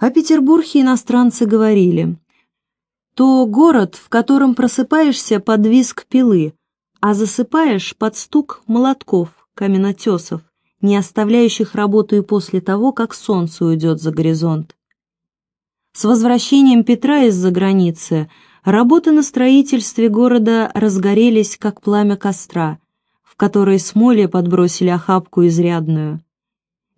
О Петербурге иностранцы говорили. То город, в котором просыпаешься под визг пилы, а засыпаешь под стук молотков, каменотесов, не оставляющих работу и после того, как солнце уйдет за горизонт. С возвращением Петра из-за границы работы на строительстве города разгорелись, как пламя костра, в которое смоле подбросили охапку изрядную.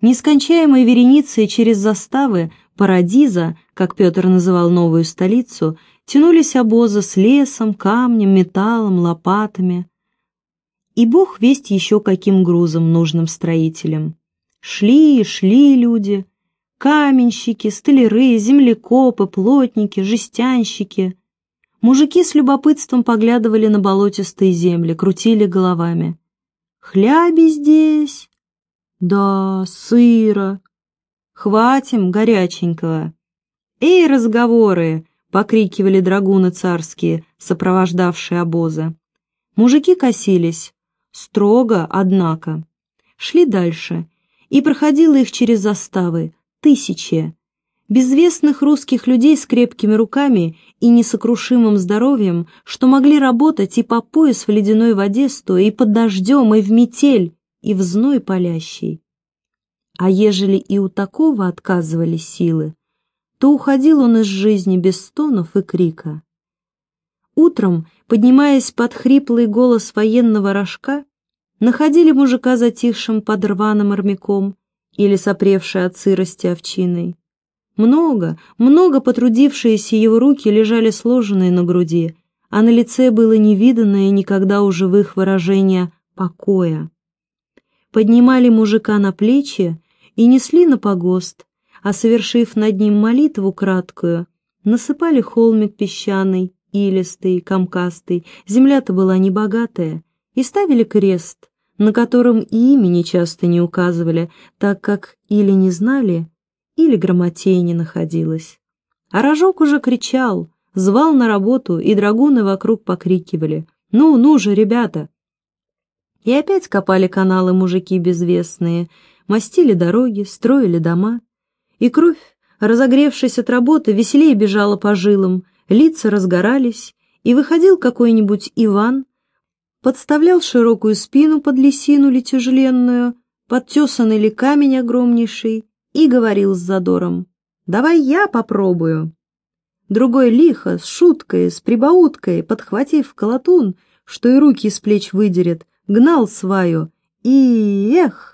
Нескончаемой вереницей через заставы Парадиза, как Петр называл новую столицу, тянулись обозы с лесом, камнем, металлом, лопатами. И бог весть еще каким грузом нужным строителям. Шли и шли люди, каменщики, столяры, землекопы, плотники, жестянщики. Мужики с любопытством поглядывали на болотистые земли, крутили головами. «Хляби здесь?» «Да, сыро. Хватим горяченького». «Эй, разговоры!» — покрикивали драгуны царские, сопровождавшие обоза. Мужики косились, строго, однако. Шли дальше, и проходило их через заставы, тысячи. Безвестных русских людей с крепкими руками и несокрушимым здоровьем, что могли работать и по пояс в ледяной воде стоя, и под дождем, и в метель, и в зной палящий. А ежели и у такого отказывали силы, то уходил он из жизни без стонов и крика. Утром, поднимаясь под хриплый голос военного рожка, находили мужика затихшим под рваным армяком, или сопревшей от сырости овчиной. Много, много потрудившиеся его руки лежали сложенные на груди, а на лице было невиданное никогда у живых выражение покоя. Поднимали мужика на плечи и несли на погост, а, совершив над ним молитву краткую, насыпали холмик песчаный, илистый, комкастый, земля-то была небогатая, и ставили крест, на котором и имени часто не указывали, так как или не знали, или грамотей не находилось. А рожок уже кричал, звал на работу, и драгуны вокруг покрикивали «Ну, ну же, ребята!» И опять копали каналы мужики безвестные, мастили дороги, строили дома. И кровь, разогревшись от работы, веселее бежала по жилам, лица разгорались, и выходил какой-нибудь Иван, подставлял широкую спину под лисину ли тяжеленную, подтесанный ли камень огромнейший, и говорил с задором «Давай я попробую». Другой лихо, с шуткой, с прибауткой, подхватив колотун, что и руки с плеч выдерет, гнал сваю. И эх,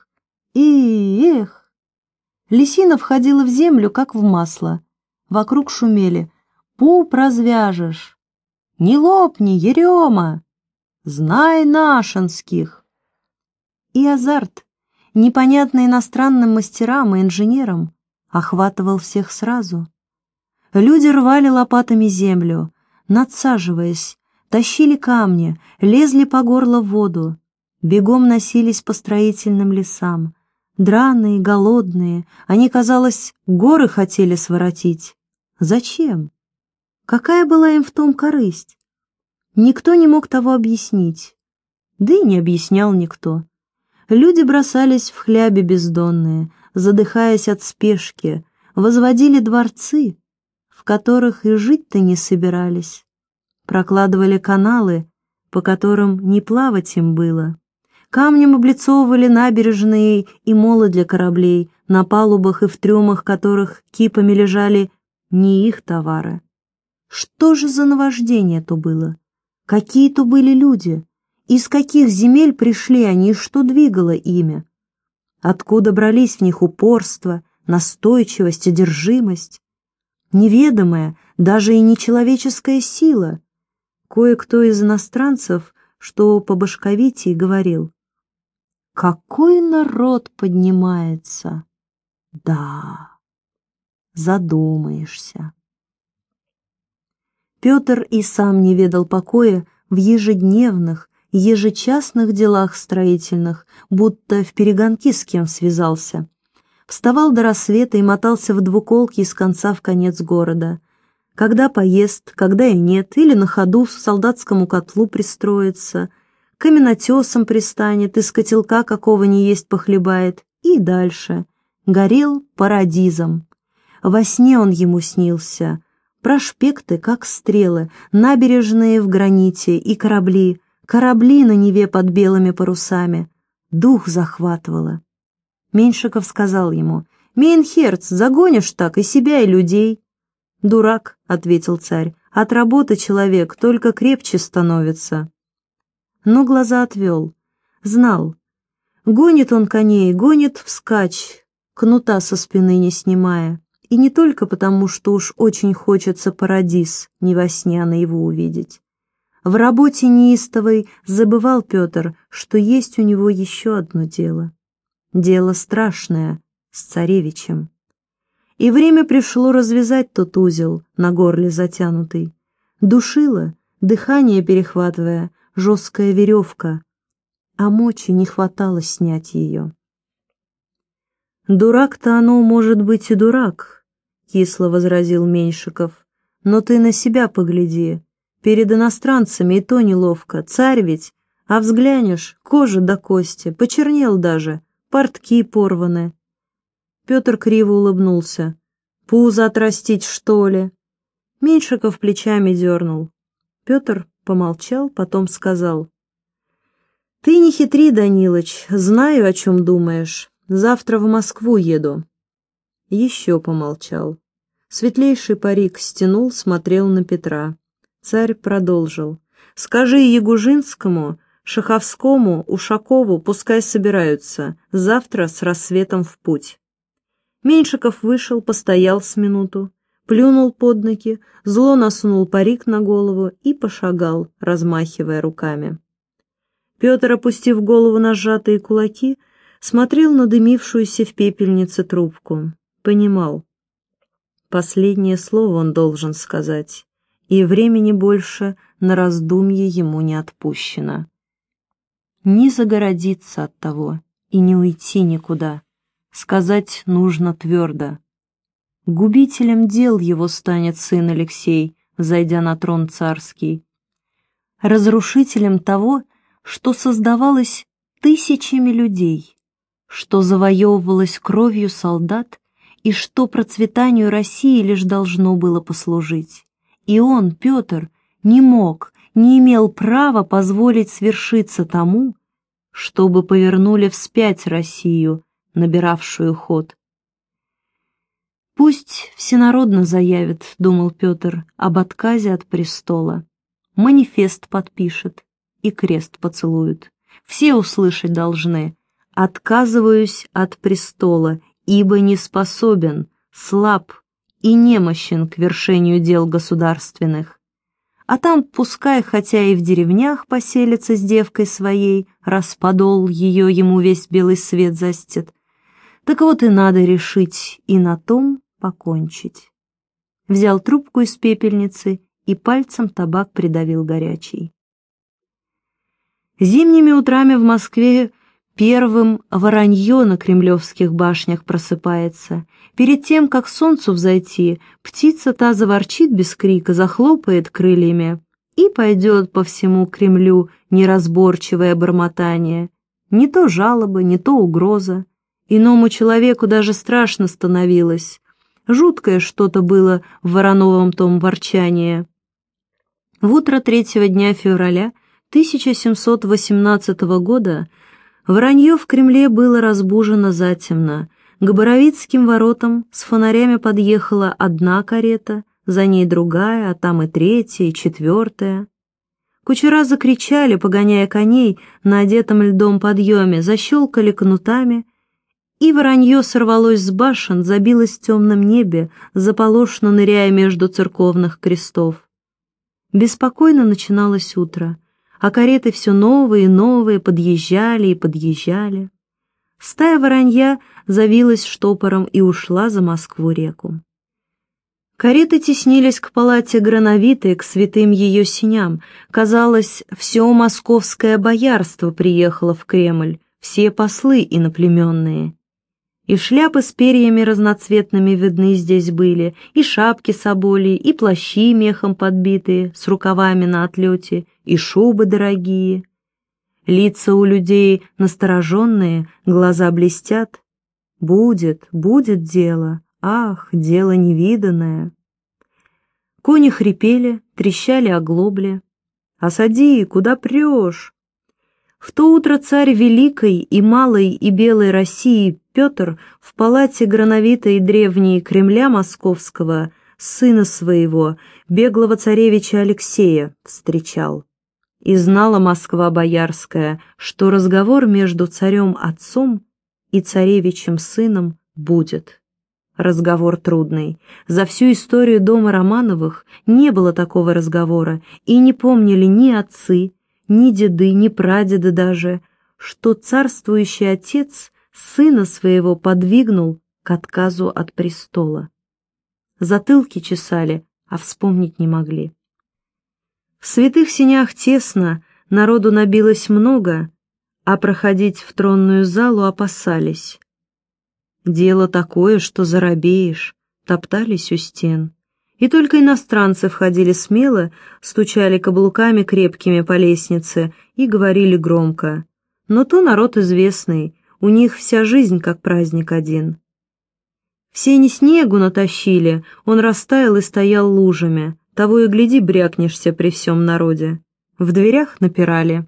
и эх. Лисина входила в землю, как в масло. Вокруг шумели. Пуп развяжешь. Не лопни, Ерема! Знай нашинских. И азарт, непонятный иностранным мастерам и инженерам, охватывал всех сразу. Люди рвали лопатами землю, надсаживаясь, тащили камни, лезли по горло в воду, бегом носились по строительным лесам. Драные, голодные, они, казалось, горы хотели своротить. Зачем? Какая была им в том корысть? Никто не мог того объяснить, да и не объяснял никто. Люди бросались в хляби бездонные, задыхаясь от спешки, возводили дворцы, в которых и жить-то не собирались, прокладывали каналы, по которым не плавать им было, камнем облицовывали набережные и молы для кораблей, на палубах и в трюмах которых кипами лежали не их товары. Что же за наваждение то было? Какие то были люди? Из каких земель пришли они и что двигало ими? Откуда брались в них упорство, настойчивость, одержимость? Неведомая, даже и нечеловеческая сила. Кое-кто из иностранцев, что по башковитии, говорил, «Какой народ поднимается!» Да, задумаешься. Петр и сам не ведал покоя в ежедневных, ежечасных делах строительных, будто в перегонки с кем связался. Вставал до рассвета и мотался в двуколке из конца в конец города. Когда поест, когда и нет, или на ходу в солдатскому котлу пристроится, каменотесом пристанет, из котелка какого не есть похлебает, и дальше. Горел парадизом. Во сне он ему снился. Прошпекты, как стрелы, набережные в граните и корабли, корабли на Неве под белыми парусами. Дух захватывало. Меньшиков сказал ему, «Мейнхерц, загонишь так и себя, и людей». «Дурак», — ответил царь, — «от работы человек только крепче становится». Но глаза отвел. Знал. Гонит он коней, гонит вскачь, кнута со спины не снимая. И не только потому, что уж очень хочется парадиз не во сне, а наяву увидеть. В работе неистовой забывал Петр, что есть у него еще одно дело. Дело страшное, с царевичем. И время пришло развязать тот узел, на горле затянутый. Душила, дыхание перехватывая, жесткая веревка, а мочи не хватало снять ее. «Дурак-то оно, может быть, и дурак», — кисло возразил Меньшиков. «Но ты на себя погляди. Перед иностранцами и то неловко. Царь ведь, а взглянешь, кожа до кости, почернел даже, портки порваны». Петр криво улыбнулся. «Пузо отрастить, что ли?» Меньшиков плечами дернул. Петр помолчал, потом сказал. «Ты не хитри, Данилыч, знаю, о чем думаешь. Завтра в Москву еду». Еще помолчал. Светлейший парик стянул, смотрел на Петра. Царь продолжил. «Скажи Ягужинскому, Шаховскому, Ушакову, пускай собираются. Завтра с рассветом в путь». Меньшиков вышел, постоял с минуту, плюнул под ноги, зло насунул парик на голову и пошагал, размахивая руками. Петр, опустив голову на сжатые кулаки, смотрел на дымившуюся в пепельнице трубку. Понимал. Последнее слово он должен сказать, и времени больше на раздумье ему не отпущено. Не загородиться от того и не уйти никуда. Сказать нужно твердо. Губителем дел его станет сын Алексей, зайдя на трон царский. Разрушителем того, что создавалось тысячами людей, что завоевывалось кровью солдат и что процветанию России лишь должно было послужить. И он, Петр, не мог, не имел права позволить свершиться тому, чтобы повернули вспять Россию, набиравшую ход. «Пусть всенародно заявит, — думал Петр, — об отказе от престола. Манифест подпишет и крест поцелует. Все услышать должны, Отказываюсь от престола, ибо не способен, слаб и немощен к вершению дел государственных. А там пускай, хотя и в деревнях поселится с девкой своей, расподол ее ему весь белый свет застит. Так вот и надо решить и на том покончить. Взял трубку из пепельницы и пальцем табак придавил горячий. Зимними утрами в Москве Первым воронье на кремлевских башнях просыпается. Перед тем, как солнцу взойти, птица та заворчит без крика, захлопает крыльями и пойдет по всему Кремлю неразборчивое бормотание. Не то жалоба, не то угроза. Иному человеку даже страшно становилось. Жуткое что-то было в Вороновом том ворчании. В утро третьего дня февраля 1718 года Вранье в Кремле было разбужено затемно. К Боровицким воротам с фонарями подъехала одна карета, за ней другая, а там и третья, и четвертая. Кучера закричали, погоняя коней на одетом льдом подъеме, защелкали кнутами, и воронье сорвалось с башен, забилось в темном небе, заполошно ныряя между церковных крестов. Беспокойно начиналось утро — а кареты все новые и новые подъезжали и подъезжали. Стая воронья завилась штопором и ушла за Москву-реку. Кареты теснились к палате Грановитой, к святым ее синям. Казалось, все московское боярство приехало в Кремль, все послы иноплеменные. И шляпы с перьями разноцветными видны здесь были, и шапки соболи, и плащи мехом подбитые, с рукавами на отлете, и шубы дорогие. Лица у людей настороженные, глаза блестят. Будет, будет дело, Ах, дело невиданное! Кони хрипели, трещали оглобли. «Осади, куда прешь?» В то утро царь Великой и Малой и Белой России Петр в палате грановитой древней Кремля Московского сына своего, беглого царевича Алексея, встречал. И знала Москва Боярская, что разговор между царем-отцом и царевичем сыном будет. Разговор трудный. За всю историю дома Романовых не было такого разговора, и не помнили ни отцы, ни деды, ни прадеды даже, что царствующий отец сына своего подвигнул к отказу от престола. Затылки чесали, а вспомнить не могли. В святых синях тесно, народу набилось много, а проходить в тронную залу опасались. Дело такое, что заробеешь, топтались у стен. И только иностранцы входили смело, стучали каблуками крепкими по лестнице и говорили громко. Но то народ известный, у них вся жизнь как праздник один. Все не снегу натащили, он растаял и стоял лужами, того и гляди брякнешься при всем народе. В дверях напирали.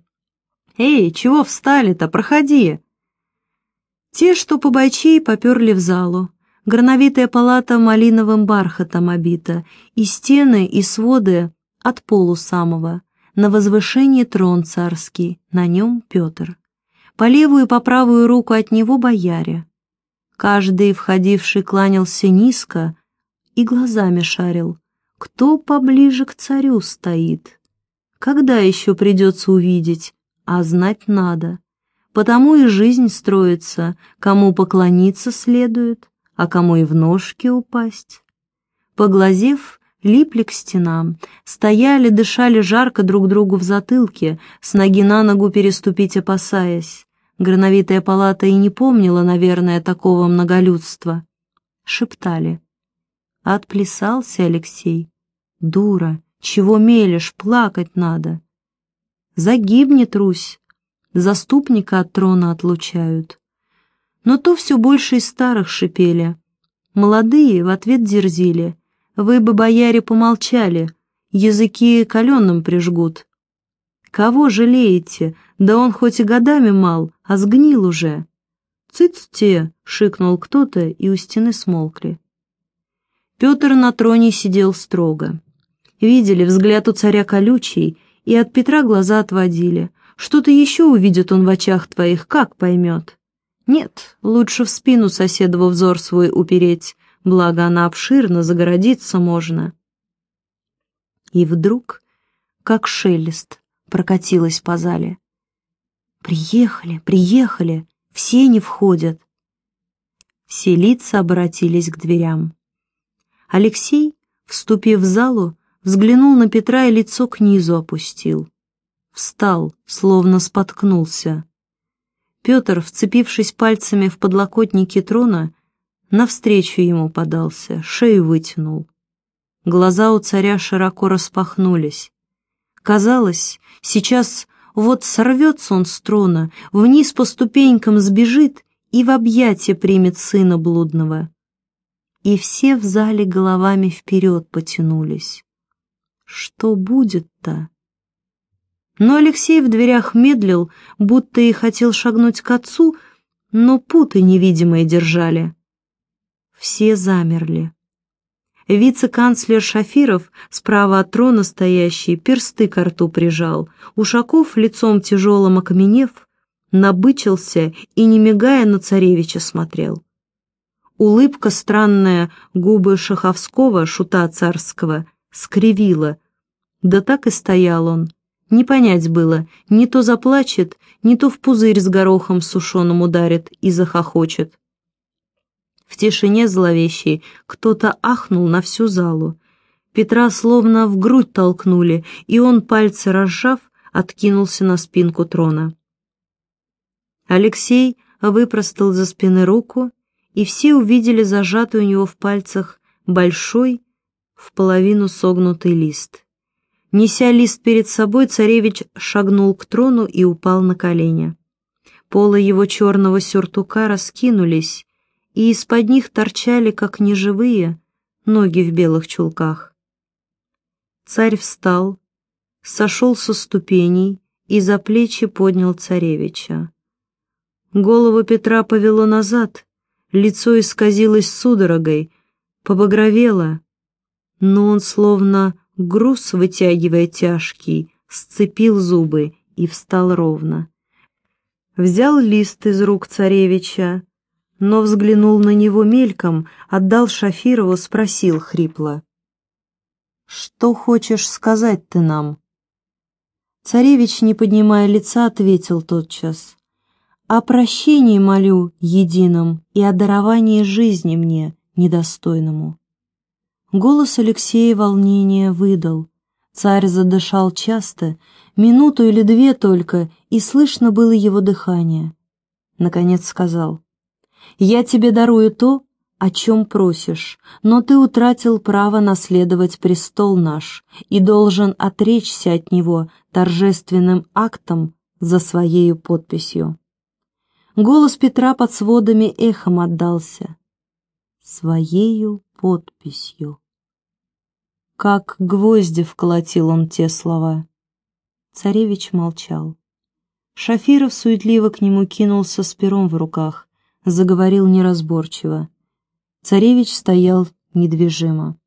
«Эй, чего встали-то, проходи!» Те, что по бойчей, поперли в залу. Грановитая палата малиновым бархатом обита, и стены, и своды от полу самого. На возвышении трон царский, на нем Петр. По левую и по правую руку от него бояре. Каждый, входивший, кланялся низко и глазами шарил. Кто поближе к царю стоит? Когда еще придется увидеть? А знать надо. Потому и жизнь строится, кому поклониться следует, а кому и в ножки упасть. Поглазев, липли к стенам, стояли, дышали жарко друг другу в затылке, с ноги на ногу переступить опасаясь. Грановитая палата и не помнила, наверное, такого многолюдства. Шептали. Отплясался Алексей. Дура, чего мелешь, плакать надо. Загибнет Русь, заступника от трона отлучают но то все больше из старых шипели. Молодые в ответ дерзили. Вы бы, бояре, помолчали, языки каленым прижгут. Кого жалеете? Да он хоть и годами мал, а сгнил уже. «Цыц-те!» — шикнул кто-то, и у стены смолкли. Петр на троне сидел строго. Видели взгляд у царя колючий, и от Петра глаза отводили. Что-то еще увидит он в очах твоих, как поймет. Нет, лучше в спину соседову взор свой упереть, благо она обширно, загородиться можно. И вдруг, как шелест, прокатилась по зале. «Приехали, приехали, все не входят». Все лица обратились к дверям. Алексей, вступив в залу, взглянул на Петра и лицо к низу опустил. Встал, словно споткнулся. Петр, вцепившись пальцами в подлокотники трона, навстречу ему подался, шею вытянул. Глаза у царя широко распахнулись. Казалось, сейчас вот сорвется он с трона, вниз по ступенькам сбежит и в объятия примет сына блудного. И все в зале головами вперед потянулись. Что будет-то? Но Алексей в дверях медлил, будто и хотел шагнуть к отцу, но путы невидимые держали. Все замерли. Вице-канцлер Шафиров, справа от трона стоящий, персты к рту прижал. Ушаков, лицом тяжелым окаменев, набычился и, не мигая, на царевича смотрел. Улыбка странная губы Шаховского, шута царского, скривила. Да так и стоял он, не понять было, не то заплачет, не то в пузырь с горохом сушеным ударит и захохочет. В тишине зловещей кто-то ахнул на всю залу. Петра словно в грудь толкнули, и он, пальцы разжав, откинулся на спинку трона. Алексей выпростал за спины руку, и все увидели зажатый у него в пальцах большой, в половину согнутый лист. Неся лист перед собой, царевич шагнул к трону и упал на колени. Полы его черного сюртука раскинулись, и из-под них торчали, как неживые, ноги в белых чулках. Царь встал, сошел со ступеней и за плечи поднял царевича. Голову Петра повело назад, лицо исказилось судорогой, побагровело, но он, словно груз вытягивая тяжкий, сцепил зубы и встал ровно. Взял лист из рук царевича, но взглянул на него мельком, отдал Шафирову, спросил хрипло. «Что хочешь сказать ты нам?» Царевич, не поднимая лица, ответил тотчас. «О прощении молю едином и о даровании жизни мне, недостойному». Голос Алексея волнения выдал. Царь задышал часто, минуту или две только, и слышно было его дыхание. Наконец сказал, «Я тебе дарую то, о чем просишь, но ты утратил право наследовать престол наш и должен отречься от него торжественным актом за своею подписью». Голос Петра под сводами эхом отдался. «Своею подписью». Как гвозди вколотил он те слова. Царевич молчал. Шафиров суетливо к нему кинулся с пером в руках, заговорил неразборчиво. Царевич стоял недвижимо.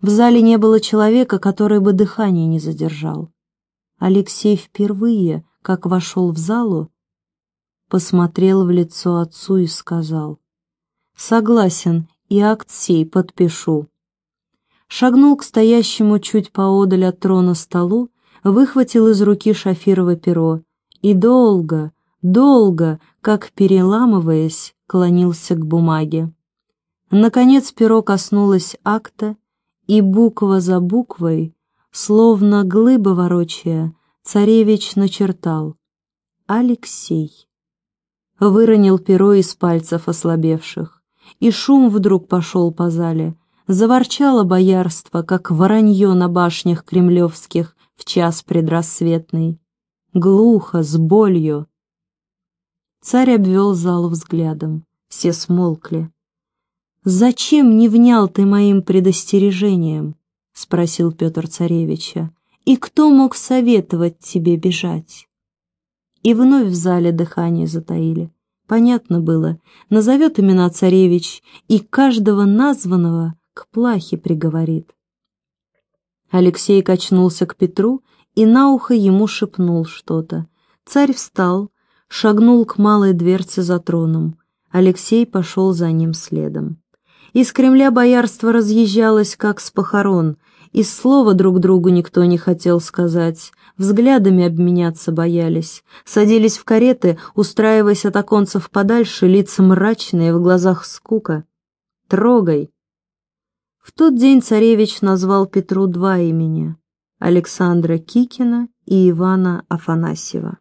В зале не было человека, который бы дыхание не задержал. Алексей впервые, как вошел в залу, посмотрел в лицо отцу и сказал, «Согласен, и акт сей подпишу, шагнул к стоящему чуть поодаль от трона столу, выхватил из руки Шафирова перо и долго, долго, как переламываясь, клонился к бумаге. Наконец перо коснулось акта, и буква за буквой, словно глыба ворочая, царевич начертал «Алексей». Выронил перо из пальцев ослабевших, и шум вдруг пошел по зале — Заворчало боярство, как воронье на башнях кремлевских в час предрассветный. Глухо, с болью. Царь обвел зал взглядом. Все смолкли. «Зачем не внял ты моим предостережением?» — спросил Петр Царевича. «И кто мог советовать тебе бежать?» И вновь в зале дыхание затаили. Понятно было, назовет имена царевич, и каждого названного к плахе приговорит. Алексей качнулся к Петру и на ухо ему шепнул что-то. Царь встал, шагнул к малой дверце за троном. Алексей пошел за ним следом. Из Кремля боярство разъезжалось, как с похорон, и слова друг другу никто не хотел сказать, взглядами обменяться боялись, садились в кареты, устраиваясь от оконцев подальше, лица мрачные, в глазах скука. «Трогай!» В тот день царевич назвал Петру два имени — Александра Кикина и Ивана Афанасьева.